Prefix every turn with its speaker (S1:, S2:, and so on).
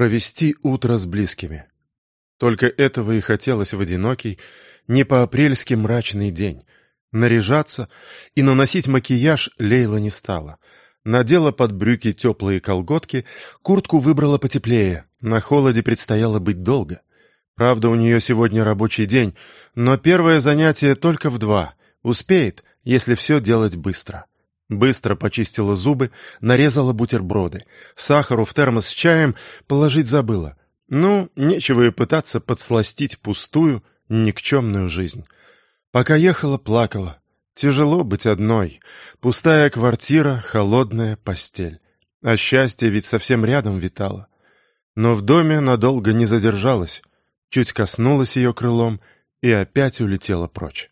S1: провести утро с близкими. Только этого и хотелось в одинокий, не по-апрельски мрачный день. Наряжаться и наносить макияж Лейла не стала. Надела под брюки теплые колготки, куртку выбрала потеплее, на холоде предстояло быть долго. Правда, у нее сегодня рабочий день, но первое занятие только в два. Успеет, если все делать быстро. Быстро почистила зубы, нарезала бутерброды. Сахару в термос с чаем положить забыла. Ну, нечего и пытаться подсластить пустую, никчемную жизнь. Пока ехала, плакала. Тяжело быть одной. Пустая квартира, холодная постель. А счастье ведь совсем рядом витало. Но в доме надолго не задержалась. Чуть коснулась ее крылом и опять улетела прочь.